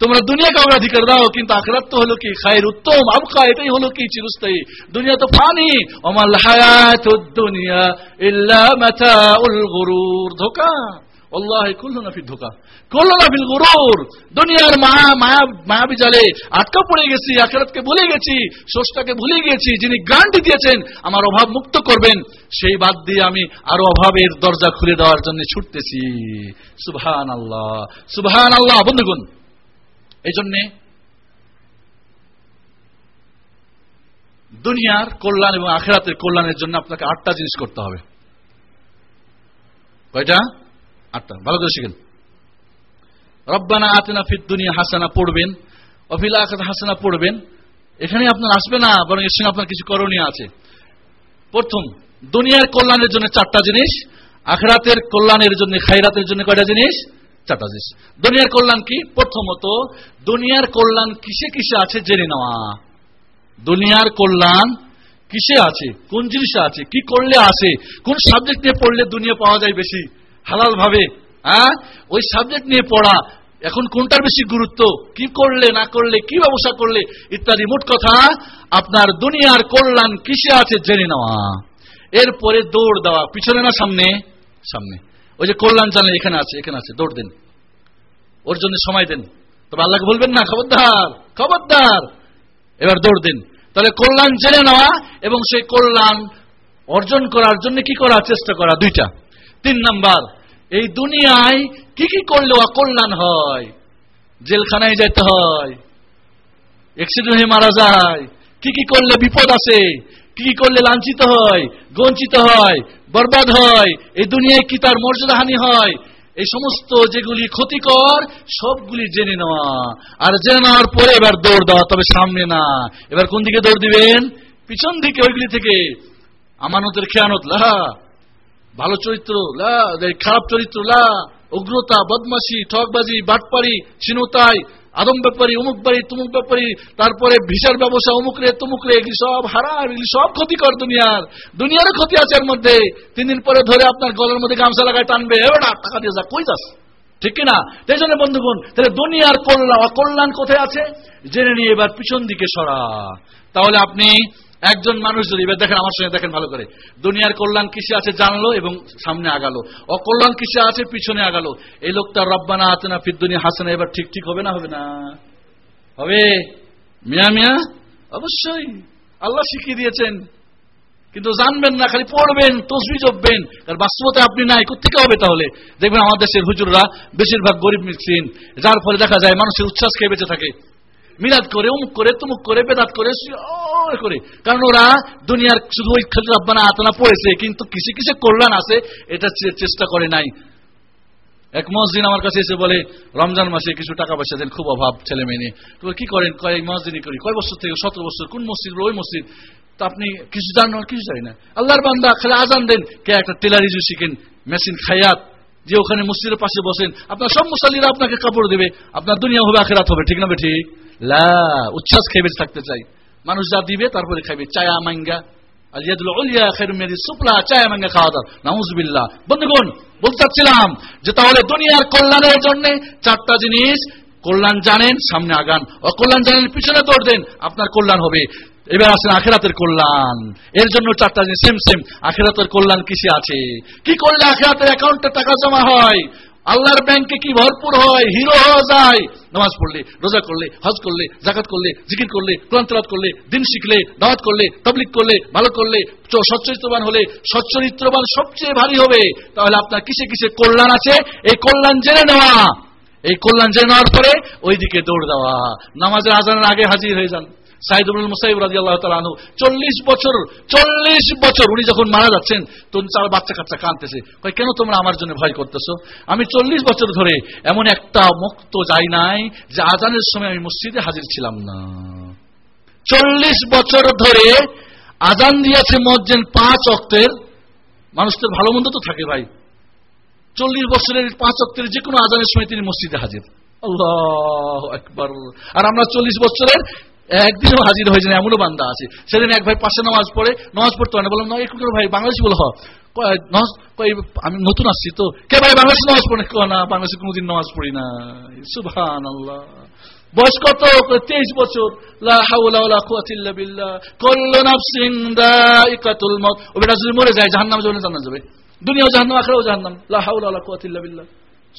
তোমরা দুনিয়াকে অগ্রাধিকার দাও, কিন্তু আখরাত তো হলো কি? খায়ের উত্তম আবকা, এটাই হলো কি চিরস্থায়ী। দুনিয়া তো ফানি। অমাল হায়াত দুনিয়া ইল্লা মাতাউল গুরুর ধোকা। দুনিয়ার মায়া মায়া মায়াবি আটকা পড়ে গেছি, আখেরাতকে ভুলে গেছি সোষ্টাকে ভুলে গেছি যিনি গ্রান্টি দিয়েছেন, আমার অভাব মুক্ত করবেন। সেই বাদ দিয়ে আমি আরও অভাবের দরজা খুলে দেওয়ার জন্য ছুটতেছি। সুবহান আল্লাহ সুবহান আল্লাহ বন্ধুগুন এই জন্যে দুনিয়ার কল্যাণ এবং আখেরাতের কল্যাণের জন্য আপনাকে আটটা জিনিস করতে হবে। কয়টা? আটটা। ভালো করে শিখেন। রব্বানা আতেনা ফির দুনিয়া হাসানা, পড়বেন। অফিল আখাত হাসানা, পড়বেন। এখানে আপনার আসবে না, বরং এর সঙ্গে আপনার কিছু করণীয় আছে। প্রথম, দুনিয়ার কল্যাণের জন্য চারটা জিনিস, আখরাতের কল্যাণের জন্য খাইরাতের জন্য কয়টা জিনিস? চারটা জিনিস। দুনিয়ার কল্যাণ কি? প্রথমত, দুনিয়ার কল্যাণ কিসে কিসে আছে জেনে নেওয়া। দুনিয়ার কল্যাণ কিসে আছে? কোন জিনিসে আছে? কি করলে আছে? কোন সাবজেক্ট নিয়ে পড়লে দুনিয়া পাওয়া যায় বেশি? হালাল ভাবে হ্যাঁ? ওই সাবজেক্ট নিয়ে পড়া। এখন কোনটার বেশি গুরুত্ব? কি করলে, না করলে, কি ব্যবসা করলে? ইত্যাদি। মোট কথা, আপনার দুনিয়ার কল্যাণ কিসে আছে জেনে নেওয়া। এরপরে দৌড় দেওয়া। পিছনে না সামনে? সামনে। ওই যে কল্যাণ জানলে এখানে আছে এখানে আছে। দৌড় দেন। ওর জন্য সময় দেন। তবে আল্লাহকে বলবেন না, খবরদার খবরদার। এবার দৌড় দিন। তাহলে কল্যাণ জেনে নেওয়া এবং সেই কল্যাণ অর্জন করার জন্য কি করার চেষ্টা করা? দুইটা। তিন নাম্বার এই দুনিয়ায় কি কি করলে অকল্যাণ হয়? জেলখানায় যেতে হয় অ্যাক্সিডেন্ট হয়ে মারা যায়, কি কি করলে বিপদ আসে, কি কি করলে লাঞ্ছিত হয়, গঞ্চিত হয়, বরবাদ হয়, এই দুনিয়ায় কি তার মর্যাদাহানি হয়? এই সমস্ত যেগুলি ক্ষতিকর, সবগুলি জেনে নেওয়া। আর জেনে নেওয়ার পরে এবার দৌড় দেওয়া, তবে সামনে না। এবার কোন দিকে দৌড় দিবেন? পিছন দিকে, ওইগুলি থেকে। আমানতের খেয়ানত লাহা ভালো চরিত্র খারাপ চরিত্র, লা, উগ্রতা বদমাসি ঠকবাজি বাটপাড়ি চিনতাই আদম ব্যাপারী, অমুক বাড়ি, তুমুক ব্যাপারী, তারপরে ভিসার ব্যবসা, অমুক রে, তুমুক রে, এগুলি সব হারাম, এগুলি সব ক্ষতিকর দুনিয়ার। দুনিয়ারও ক্ষতি আছে এর মধ্যে। তিন দিন পরে ধরে আপনার গলার মধ্যে গামছা লাগায় টানবে। এবার টাকা দিয়ে যা, কই যাস? ঠিক কিনা? সেই জন্য, বন্ধুগণ, তাহলে দুনিয়ার কল্যাণ অকল্যাণ কোথায় আছে? জেনে নিয়ে এবার পিছন দিকে সরা। তাহলে আপনি একজন মানুষ যদি, এবার দেখেন আমার সঙ্গে দেখেন ভালো করে, দুনিয়ার কল্যাণ কিসে আছে জানলো এবং সামনে আগালো, অকল্যাণ কিসে আছে পিছনে আগালো, এই লোকটা রব্বানা আছে আতেনা ফিদ্দুনিয়া হাসানা, এবার ঠিক ঠিক হবে না? হবে না। হবে? মিয়া মিয়া? অবশ্যই। আল্লাহ শিখিয়ে দিয়েছেন। কিন্তু জানবেন না, খালি পড়বেন, তসবি জপবেন, কারণ বাস্তবতা আপনি নাই কোথেকে হবে তাহলে? দেখবেন আমাদের দেশের হুজুররা বেশিরভাগ গরিব মিক্সিন যার ফলে দেখা যায় মানুষের উচ্ছ্বাস খেয়ে বেঁচে থাকে। মিলাদ করে উমুক করে, তুমুক করে, বেদাত করে করে। কারণ ওরা দুনিয়ার শুধু ওই রব্বানা আতনা পড়েছে, কিন্তু কিসে কিসে কল্যাণ আছে, এটা চেষ্টা করে নাই। এক মসজিদ আমার কাছে এসে বলে, রমজান মাসে কিছু টাকা পয়সা দেন, খুব অভাব ছেলে মেয়ে নিয়ে। তো কি করেন? কয় মসজিদই করি। কয়, বছর থেকে সতেরো বছর, কোন মসজিদ ওই মসজিদ? তা আপনি কিছু জানেন কিছু জানি না। আল্লাহর বান্দা, খালি আজান দেন, কে একটা টেলারিজু শিখেন, মেশিন খায়াত যে ওখানে মসজিদের পাশে বসেন, আপনার সব মুসাল্লিরা আপনাকে কাপড় দেবে, আপনার দুনিয়া হবে, আখেরাত হবে, ঠিক না ঠিক? উচ্ছ্বাস খেয়ে থাকতে চাই। মানুষ যা দিবে, তারপরে খাইবে। চায়া মাঙ্গা বন্ধুগণ যে তাহলে দুনিয়ার কল্যাণের জন্য চারটা জিনিস, কল্যাণ জানেন, সামনে আগান। অকল্যাণ জানেন, পিছনে দৌড় দেন, আপনার কল্যাণ হবে। এবার আসেন আখেরাতের কল্যাণ। এর জন্য চারটা জিনিস। Same same. আখেরাতের কল্যাণ কিসে আছে? কি করলে আখেরাতের অ্যাকাউন্টে টাকা জমা হয়? আল্লাহর ব্যাংকে কি ভরপুর হয়? হিরো হওয়া যায়। নামাজ পড়লে, রোজা করলে, হজ করলে, জাকাত করলে, জিকির করলে, কোরআন করলে, দিন শিখলে, দাওয়াত করলে তবলিক করলে ভালো করলে সচ্চরিত্রবান হলে, সচ্চরিত্রবান সবচেয়ে ভারী হবে। তাহলে আপনার কিসে কিসে কল্যাণ আছে? এই কল্যাণ জেনে নেওয়া। এই কল্যাণ জেনে নেওয়ার পরে ওইদিকে দৌড় দেওয়া। নামাজের আজানের আগে হাজির হয়ে যান। সাইদুল মুসাইব রাজি আল্লাহ তালু চল্লিশ বছর চল্লিশ বছর উনি যখন মারা যাচ্ছেন, তখন চার বাচ্চা কাচ্চা কাঁদতেছে। কয়, কেন তোমরা আমার জন্য ভয় করতেছো? আমি চল্লিশ বছর ধরে এমন একটা মুক্ত যাই নাই যে আজানের সময় আমি মসজিদে হাজির ছিলাম না। চল্লিশ বছর ধরে আজান দিয়েছে মজ্জেন পাঁচ অক্টের মানুষদের ভালো মন্দ তো থাকে ভাই। চল্লিশ বছরের পাঁচ অক্টের যে কোনো আজানের সময় তিনি মসজিদে হাজির। আল্লাহ একবার আর আমরা চল্লিশ বছরের একদিনও হাজির হয়ে যায় এমনও বান্দা আছে। সেদিন এক ভাই পাশে নামাজ পড়ে, নামাজ পড়তে হয় না। বললাম, না, একটু ভাই, বাংলাদেশি বলে, হ। আমি নতুন আসছি তো। কে ভাই, বাংলাদেশে নামাজ পড়ে? না, বাংলাদেশে কোনোদিন নামাজ পড়ি না। সুভান আল্লাহ বয়স কত? তেইশ বছর। মরে যায়, জাহান্নাম যাবে, জান্নাত যাবে। দুনিয়াও জাহান্নাম আখড়াও জাহান্নাম। লাহাউলা কুয়াতিল্লা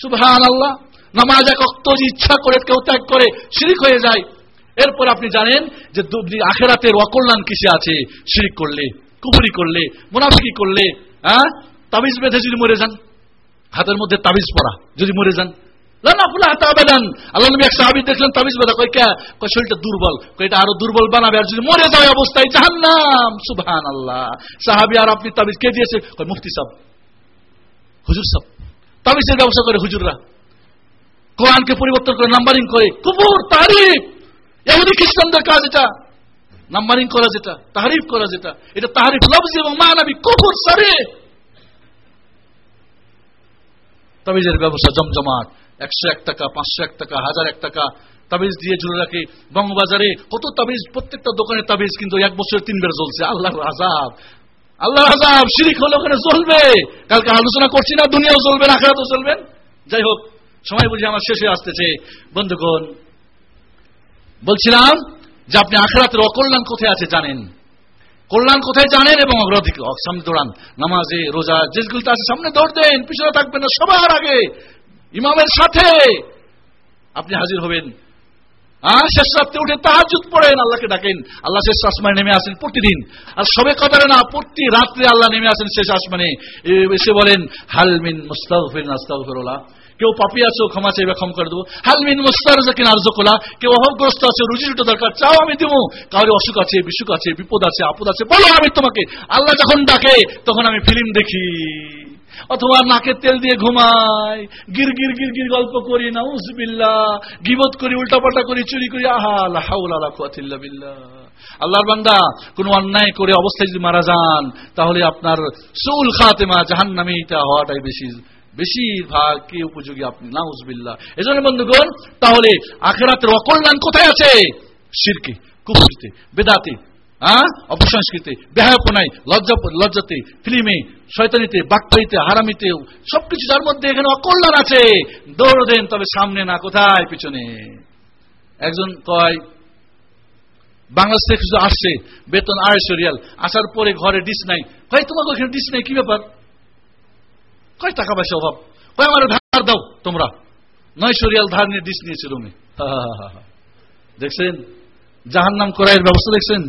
সুবহান আল্লাহ নামাজ এক অক্ত ইচ্ছা করে, কেউ ত্যাগ করে, শিরিক হয়ে যায় এরপর আপনি জানেন যে আখেরাতের অকল্যাণ কিসে আছে? শিরিক করলে কুপুরি করলে, মুনাফিকি করলে হ্যাঁ? তাবিজ বেঁধে যদি মরে যান, হাতের মধ্যে তাবিজ পরা যদি মরে যান। আল্লাহ এক তাবিজ কে? দুর্বল। এটা আরও দুর্বল বানাবে। আর যদি মরে অবস্থায় আল্লাহ সাহাবি আর আপনি তাবিজ কে দিয়েছে? হুজুর করে পরিবর্তন করে নাম্বারিং করে। কুপুর তারিফ এহুদি খ্রিস্টানদের কাজ এটা। নাম্বারিং করা যেটা, তাহারিফ করা যেটা। এটা তাহারিফ, লফজ এবং মানাবি কুপুর সারে। তাবিজের ব্যবসা জমজমাট। একশো এক টাকা, পাঁচশো এক টাকা, হাজার এক টাকা তাবিজ দিয়ে ঝুলে রাখে। বঙ্গবাজারে কত তাবিজ, প্রত্যেকটা দোকানে তাবিজ, কিন্তু এক বছর তিন বের চলছে আল্লাহ আজাব আল্লাহ আজাব শিরিক হলে ওখানে চলবে কালকে আলোচনা করছি না, দুনিয়াও চলবে না তো চলবেন যাই হোক, সময় বুঝে আমার শেষে আসতেছে। বন্ধুগণ বলছিলাম যে আপনি আখরাতের অকল্যাণ কোথায় আছে জানেন? কল্যাণ কোথায় জানেন এবং অগ্রাধিক সামনে দৌড়ান। নামাজে, রোজা, যেগুলো আছে, সামনে দৌড় দেন, পিছনে থাকবেন না, সবার আগে। ইমামের সাথে। আপনি হাজির হবেন। আর শেষ রাত্রে উঠে তাহাজুদ পড়েন, আল্লাহকে ডাকেন। আল্লাহ শেষ আসমানে নেমে আসেন প্রতিদিন। আর সবে কদারে না, প্রতি রাত্রে আল্লাহ নেমে আসেন শেষ আসমানে। এসে বলেন হালমিন মুস্তাফির নাস্তাফিরুল্লাহ কেউ পাপি আছো ক্ষমা চাইবে, ক্ষম করে দেবো। হালমিন মুস্তার জাকিন আরজকোলা কেউ অভাবগ্রস্ত আছে রুজি রুটো দরকার, চাও আমি দেবো। কারও অসুখ আছে, বিসুখ আছে, বিপদ আছে, আপদ আছে, বলো আমি তোমাকে। আল্লাহ যখন ডাকে, তখন আমি ফিল্ম দেখি। অথবা নাকের তেল দিয়ে ঘুমাই গির গির গির গির গল্প করি না উসবিল্লা গিবত করি, উল্টাপাল্টা করি, চুরি করি, আহা আল্লাহর বান্দা, কোন অন্যায় করে অবস্থায় যদি মারা যান, তাহলে আপনার সুল খাতেমা জাহান নামে এটা হওয়াটাই বেশি বেশিরভাগ কে উপযোগী আপনি নাউজবিল্লা এজন্য বন্ধুগণ, তাহলে আখেরাতের অকল্যাণ কোথায় আছে? শিরকে, কুফরিতে, বেদাতে হ্যাঁ? অপসংস্কৃতি, বেহায়পনায়, লজ্জা, লজ্জাতে, ফিল্মে, শয়তানিতে বাক্তাইতে হারামিতে, সবকিছু যার মধ্যে এখানে অকল্যাণ আছে। দৌড় দেন, তবে সামনে না, কোথায়? পিছনে। একজন কয়, বাংলাদেশ থেকে আসছে, বেতন আড়াইশো রিয়াল। আসার পরে ঘরে ডিস নাই। ভাই তোমাকে ওখানে ডিস নাই? কি ব্যাপার? কয় টাকা পয়সা অভাব? কয় আমার ধার দাও তোমরা? নয়শো রিয়াল ধার নিয়ে ডিস নিয়েছে রুমে দেখছেন? জাহান নাম করার ব্যবস্থা দেখছেন?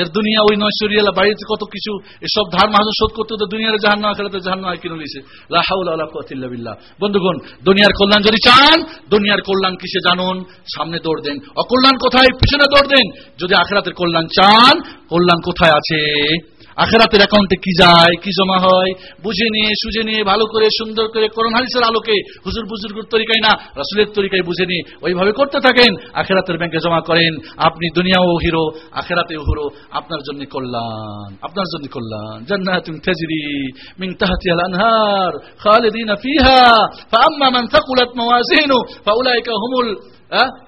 এর দুনিয়া ওই নৈশ্বরিয়ালা বাড়িতে কত কিছু? এসব ধার মাহাজন শোধ করতে তো দুনিয়ার জাহান্ন আখেরাতে জাহান্ন কিনে নিয়েছে। লাহাউল্লাহ বন্ধুগণ, দুনিয়ার কল্যাণ যদি চান, দুনিয়ার কল্যাণ কিসে জানুন? সামনে দৌড় দেন। অকল্যাণ কোথায়? পিছনে দৌড় দেন। যদি আখেরাতের কল্যাণ চান, কল্যাণ কোথায় আছে? আখেরাতের অ্যাকাউন্টে কি যায়, কি জমা হয়? বুঝে নিয়ে, সুঝে নিয়ে, ভালো করে, সুন্দর করে করোন হালিসের আলোকে হুজুর বুজুর্গুর তরিকায় না, রাসুলের তরিকায় বুঝে নিয়ে ওইভাবে করতে থাকেন, আখেরাতের ব্যাংকে জমা করেন, আপনি দুনিয়াও হিরো, আখেরাতেও হিরো, আপনার জন্য কল্যাণ, আপনার জন্য কল্যাণ। জান্নাতুন তাজরি মিন তাহতিহাল আনহার, খালিদিন ফিহা, ফাআম্মা মান সাকুলাত মাওয়াজিনু, ফাউলাইকা হুমুল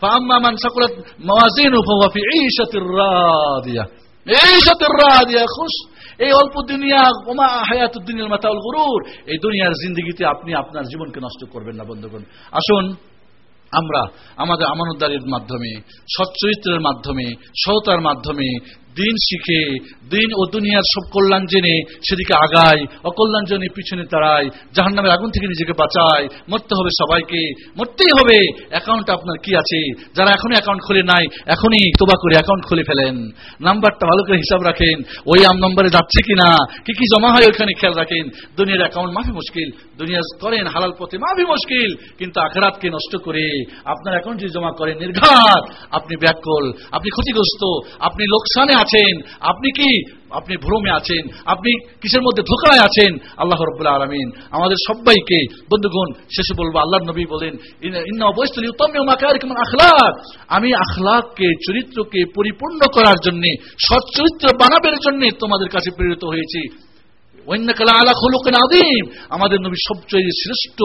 ফাআম্মা মান সাকুলাত মাওয়াজিনু, ফাহুয়া ফি ঈশাতির রাদিয়া। ঈশাতির রাদিয়া, খুশ। এই অল্প দুনিয়া, ওমা হায়াত উদ্দিনের মাতাউল গরুর, এই দুনিয়ার জিন্দগিতে আপনি আপনার জীবনকে নষ্ট করবেন না, বন্ধুগণ। আসুন, আমরা আমাদের আমানতদারির মাধ্যমে, সচ্চরিত্রের মাধ্যমে সহতার মাধ্যমে দিন শিখে, দিন ও দুনিয়ার সব কল্যাণ জেনে সেদিকে আগায়, অকল্যাণ জেনে পিছনে দাঁড়ায় জাহান নামের আগুন থেকে নিজেকে বাঁচায়, মরতে হবে সবাইকে, মরতেই হবে। অ্যাকাউন্ট আপনার কি আছে? যারা এখনই অ্যাকাউন্ট খুলে নাই, এখনই তোবা করে অ্যাকাউন্ট খুলে ফেলেন। নাম্বারটা ভালো করে হিসাব রাখেন, ওই আম নম্বরে যাচ্ছে কিনা, কি কি জমা হয় ওইখানে খেয়াল রাখেন। দুনিয়ার অ্যাকাউন্ট মাফি মুশকিল, দুনিয়া করেন হালাল পথে মাফি মুশকিল, কিন্তু আখরাতকে নষ্ট করে আপনার অ্যাকাউন্ট যদি জমা করেন, নির্ঘাত। আপনি ব্যাকল, আপনি ক্ষতিগ্রস্ত, আপনি লোকসানে আছেন? আপনি কি? আপনি ভ্রমে আছেন? আপনি কিসের মধ্যে ধোকায় আছেন? আল্লাহ রব্বুল্লাহ আলমিন আমাদের সবাইকে, বন্ধুগণ, শেষে বলব আল্লাহ নবী বলেন আখলাক। আমি আখলাককে, চরিত্রকে পরিপূর্ণ করার জন্য, সচ্চরিত্র বানাবের জন্য তোমাদের কাছে প্রেরিত হয়েছি। আমাদের নবী সবচেয়ে শ্রেষ্ঠ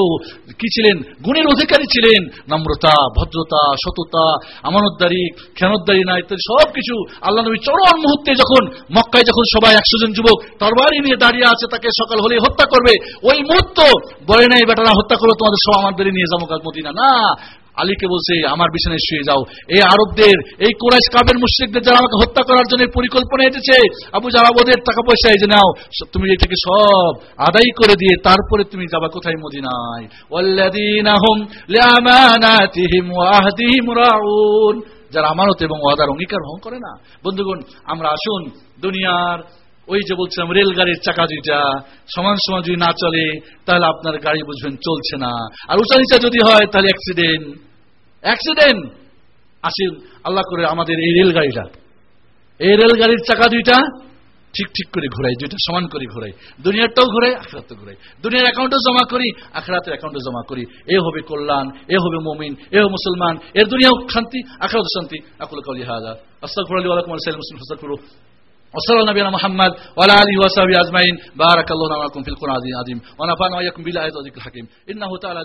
কি ছিলেন? গুণের অধিকারী ছিলেন। নম্রতা, ভদ্রতা, সততা, আমানতদারি খেয়ানতদারি না ইত্যাদি সবকিছু আল্লাহ নবী চরম মুহূর্তে যখন মক্কায় যখন সবাই একশো জন যুবক তরবারি নিয়ে দাঁড়িয়ে আছে, তাকে সকাল হলে হত্যা করবে। ওই মুহূর্ত বলে নাই, বেটারা, হত্যা করো, তোমাদের সব আমাদের নিয়ে যাব মদিনা। না আলীকে বলছে, আমার বিছানায় শুয়ে যাও। এই আরবদের, এই কোরাইশ কাবের মুশ্রিকদের যারা আমাকে হত্যা করার জন্য পরিকল্পনা এসেছে আবু যারা ওদের টাকা পয়সা এই নাও তুমি এটাকে সব আদায় করে দিয়ে তারপরে তুমি যাবা কোথায়? মদিনায়। যারা আমানত এবং ওয়াদার অঙ্গীকার ভঙ্গ করে না। বন্ধুগণ, আমরা আসুন, দুনিয়ার ওই যে বলছিলাম রেলগাড়ির চাকা দুইটা, সমান সমান যদি না চলে, তাহলে আপনার গাড়ি বুঝবেন চলছে না। আর উঁচা নিচা যদি হয়, তাহলে অ্যাক্সিডেন্ট অ্যাক্সিডেন্ট আসেন আল্লাহ করে আমাদের এই রেলগাড়িটা এই রেলগাড়ির চাকা দুইটা ঠিক ঠিক করে ঘোরাই দুইটা সমান করে ঘোরাই দুনিয়ারটাও ঘোরাই আখরাতও ঘোরাই দুনিয়ার অ্যাকাউন্টও জমা করি আখরাতের অ্যাকাউন্টে জমা করি এ হবে কল্যাণ এ হবে মমিন এ হবে মুসলমান এর দুনিয়াও শান্তি আখরাত শান্তি আকুল কালি হাজা আস্তাগফিরু আলী ওয়া লাকুম ওয়া লিসাইরিল মুসলিমিন ফাস্তাগফিরুহ وصلى الله نبينا محمد وعلى اله وصحبه اجمعين بارك الله لنا ولكم في القران العظيم ونفعنا واياكم بالله وذكر الحكيم انه تعالى